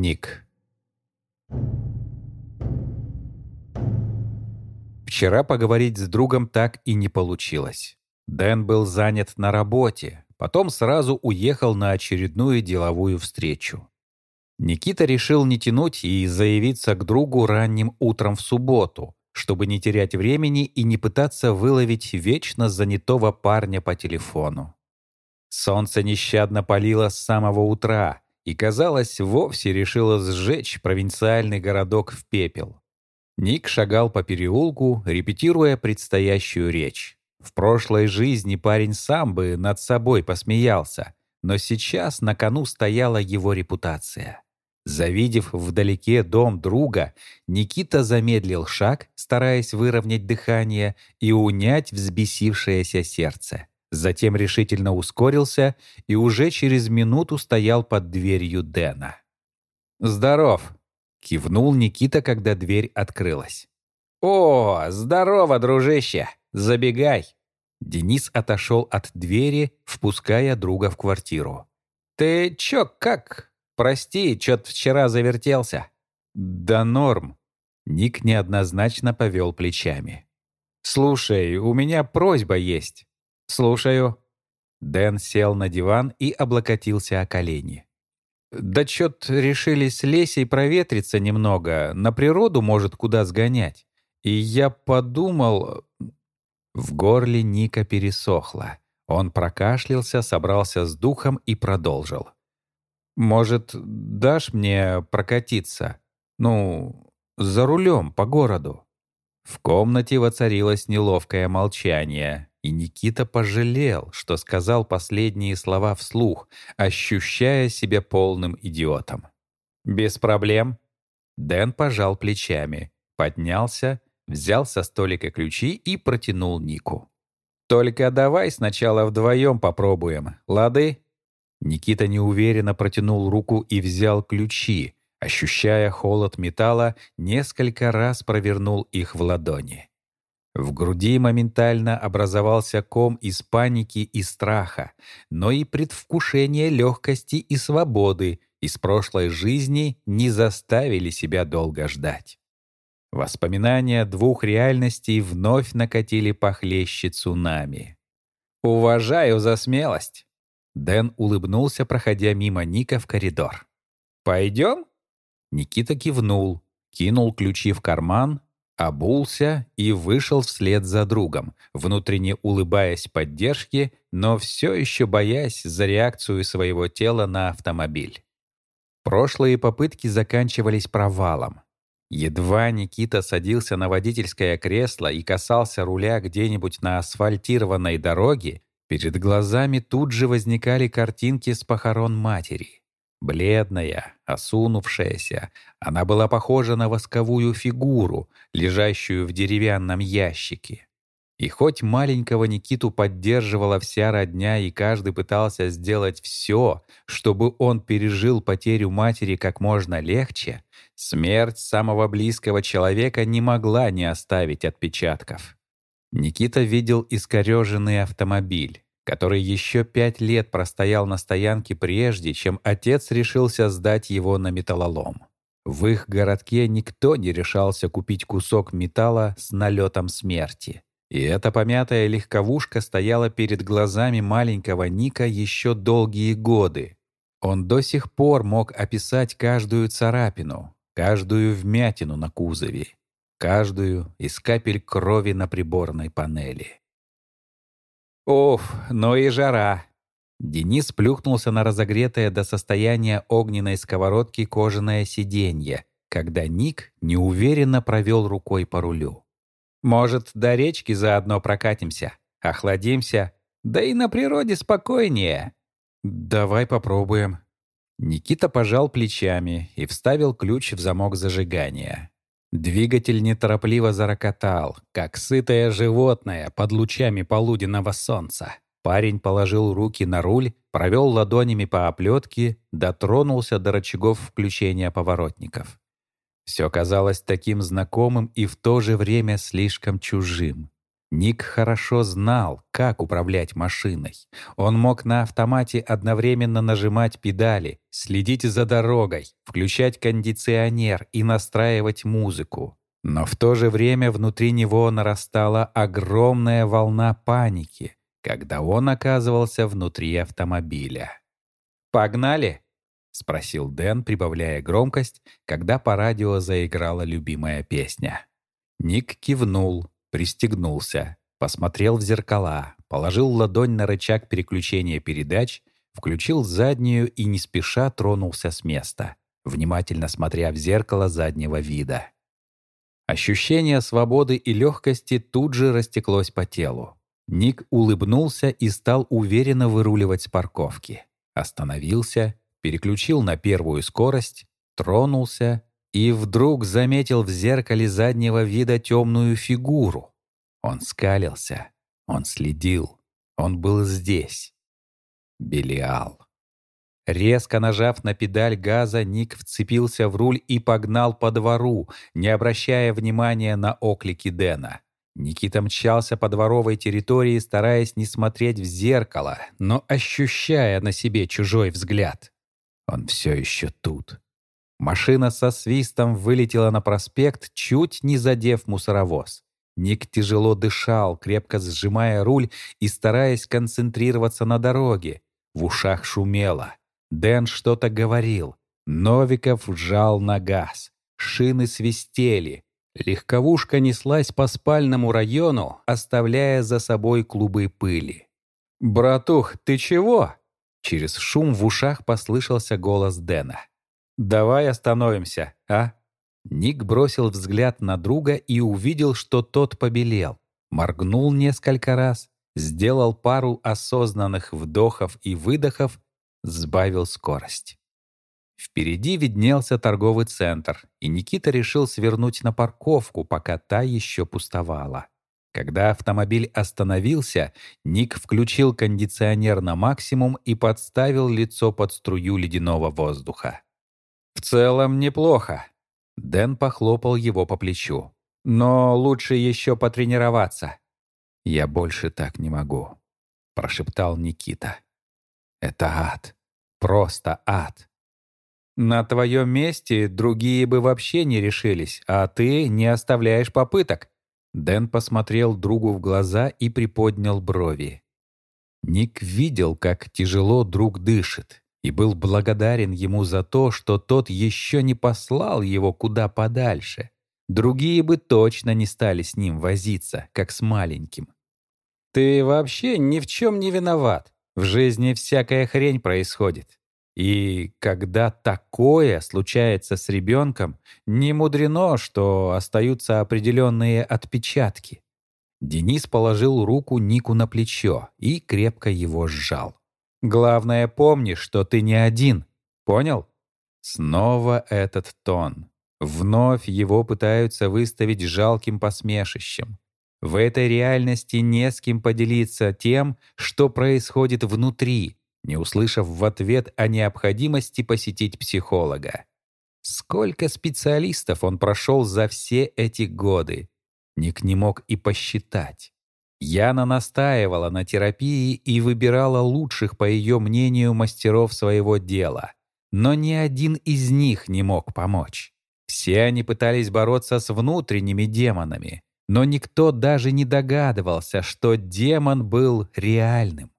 Ник. Вчера поговорить с другом так и не получилось. Дэн был занят на работе, потом сразу уехал на очередную деловую встречу. Никита решил не тянуть и заявиться к другу ранним утром в субботу, чтобы не терять времени и не пытаться выловить вечно занятого парня по телефону. Солнце нещадно палило с самого утра и, казалось, вовсе решило сжечь провинциальный городок в пепел. Ник шагал по переулку, репетируя предстоящую речь. В прошлой жизни парень сам бы над собой посмеялся, но сейчас на кону стояла его репутация. Завидев вдалеке дом друга, Никита замедлил шаг, стараясь выровнять дыхание и унять взбесившееся сердце. Затем решительно ускорился и уже через минуту стоял под дверью Дэна. «Здоров!» — кивнул Никита, когда дверь открылась. «О, здорово, дружище! Забегай!» Денис отошел от двери, впуская друга в квартиру. «Ты чё, как? Прости, чё-то вчера завертелся». «Да норм». Ник неоднозначно повел плечами. «Слушай, у меня просьба есть». «Слушаю». Дэн сел на диван и облокотился о колени. «Да чё-то решили с Лесей проветриться немного, на природу, может, куда сгонять. И я подумал...» В горле Ника пересохло. Он прокашлялся, собрался с духом и продолжил. «Может, дашь мне прокатиться? Ну, за рулем по городу?» В комнате воцарилось неловкое молчание, и Никита пожалел, что сказал последние слова вслух, ощущая себя полным идиотом. «Без проблем». Дэн пожал плечами, поднялся, взял со столика ключи и протянул Нику. «Только давай сначала вдвоем попробуем, лады?» Никита неуверенно протянул руку и взял ключи, ощущая холод металла, несколько раз провернул их в ладони. В груди моментально образовался ком из паники и страха, но и предвкушение легкости и свободы из прошлой жизни не заставили себя долго ждать. Воспоминания двух реальностей вновь накатили похлеще цунами. «Уважаю за смелость!» Дэн улыбнулся, проходя мимо Ника в коридор. «Пойдем?» Никита кивнул, кинул ключи в карман, обулся и вышел вслед за другом, внутренне улыбаясь поддержке, но все еще боясь за реакцию своего тела на автомобиль. Прошлые попытки заканчивались провалом. Едва Никита садился на водительское кресло и касался руля где-нибудь на асфальтированной дороге, перед глазами тут же возникали картинки с похорон матери. Бледная, осунувшаяся, она была похожа на восковую фигуру, лежащую в деревянном ящике. И хоть маленького Никиту поддерживала вся родня, и каждый пытался сделать все, чтобы он пережил потерю матери как можно легче, смерть самого близкого человека не могла не оставить отпечатков. Никита видел искореженный автомобиль, который еще пять лет простоял на стоянке прежде, чем отец решился сдать его на металлолом. В их городке никто не решался купить кусок металла с налетом смерти. И эта помятая легковушка стояла перед глазами маленького Ника еще долгие годы. Он до сих пор мог описать каждую царапину, каждую вмятину на кузове, каждую из капель крови на приборной панели. Уф, ну и жара. Денис плюхнулся на разогретое до состояния огненной сковородки кожаное сиденье, когда Ник неуверенно провел рукой по рулю. «Может, до речки заодно прокатимся, охладимся, да и на природе спокойнее». «Давай попробуем». Никита пожал плечами и вставил ключ в замок зажигания. Двигатель неторопливо зарокотал, как сытое животное под лучами полуденного солнца. Парень положил руки на руль, провел ладонями по оплетке, дотронулся до рычагов включения поворотников. Все казалось таким знакомым и в то же время слишком чужим. Ник хорошо знал, как управлять машиной. Он мог на автомате одновременно нажимать педали, следить за дорогой, включать кондиционер и настраивать музыку. Но в то же время внутри него нарастала огромная волна паники, когда он оказывался внутри автомобиля. «Погнали!» — спросил Дэн, прибавляя громкость, когда по радио заиграла любимая песня. Ник кивнул, Пристегнулся, посмотрел в зеркала, положил ладонь на рычаг переключения передач, включил заднюю и не спеша тронулся с места, внимательно смотря в зеркало заднего вида. Ощущение свободы и легкости тут же растеклось по телу. Ник улыбнулся и стал уверенно выруливать с парковки. Остановился, переключил на первую скорость, тронулся и вдруг заметил в зеркале заднего вида темную фигуру. Он скалился, он следил, он был здесь. Белиал. Резко нажав на педаль газа, Ник вцепился в руль и погнал по двору, не обращая внимания на оклики Дэна. Никита мчался по дворовой территории, стараясь не смотреть в зеркало, но ощущая на себе чужой взгляд. Он все еще тут. Машина со свистом вылетела на проспект, чуть не задев мусоровоз. Ник тяжело дышал, крепко сжимая руль и стараясь концентрироваться на дороге. В ушах шумело. Дэн что-то говорил. Новиков вжал на газ. Шины свистели. Легковушка неслась по спальному району, оставляя за собой клубы пыли. «Братух, ты чего?» Через шум в ушах послышался голос Дэна. «Давай остановимся, а?» Ник бросил взгляд на друга и увидел, что тот побелел. Моргнул несколько раз, сделал пару осознанных вдохов и выдохов, сбавил скорость. Впереди виднелся торговый центр, и Никита решил свернуть на парковку, пока та еще пустовала. Когда автомобиль остановился, Ник включил кондиционер на максимум и подставил лицо под струю ледяного воздуха. «В целом неплохо». Дэн похлопал его по плечу. «Но лучше еще потренироваться». «Я больше так не могу», — прошептал Никита. «Это ад. Просто ад. На твоем месте другие бы вообще не решились, а ты не оставляешь попыток». Дэн посмотрел другу в глаза и приподнял брови. Ник видел, как тяжело друг дышит, и был благодарен ему за то, что тот еще не послал его куда подальше. Другие бы точно не стали с ним возиться, как с маленьким. «Ты вообще ни в чем не виноват. В жизни всякая хрень происходит. И когда такое случается с ребенком, не мудрено, что остаются определенные отпечатки». Денис положил руку Нику на плечо и крепко его сжал. Главное, помни, что ты не один. Понял? Снова этот тон. Вновь его пытаются выставить жалким посмешищем. В этой реальности не с кем поделиться тем, что происходит внутри, не услышав в ответ о необходимости посетить психолога. Сколько специалистов он прошел за все эти годы? Ник не мог и посчитать. Яна настаивала на терапии и выбирала лучших, по ее мнению, мастеров своего дела. Но ни один из них не мог помочь. Все они пытались бороться с внутренними демонами, но никто даже не догадывался, что демон был реальным.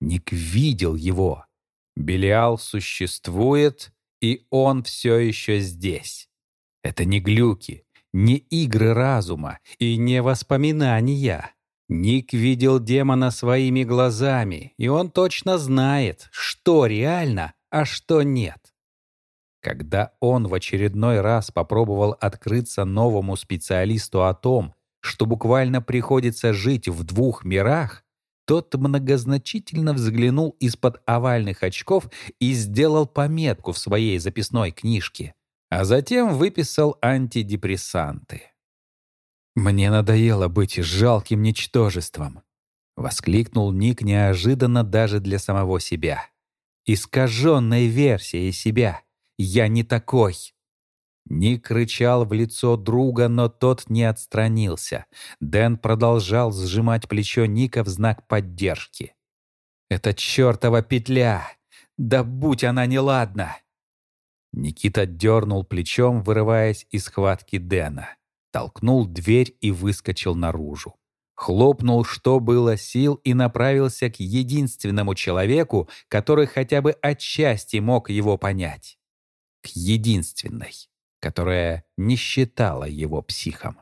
Ник видел его. Белиал существует, и он все еще здесь. Это не глюки, не игры разума и не воспоминания. Ник видел демона своими глазами, и он точно знает, что реально, а что нет. Когда он в очередной раз попробовал открыться новому специалисту о том, что буквально приходится жить в двух мирах, тот многозначительно взглянул из-под овальных очков и сделал пометку в своей записной книжке, а затем выписал антидепрессанты. «Мне надоело быть жалким ничтожеством», — воскликнул Ник неожиданно даже для самого себя. «Искаженной версией себя. Я не такой». Ник рычал в лицо друга, но тот не отстранился. Дэн продолжал сжимать плечо Ника в знак поддержки. «Это чертова петля! Да будь она неладна!» Никита дернул плечом, вырываясь из схватки Дэна. Толкнул дверь и выскочил наружу. Хлопнул, что было сил, и направился к единственному человеку, который хотя бы отчасти мог его понять. К единственной, которая не считала его психом.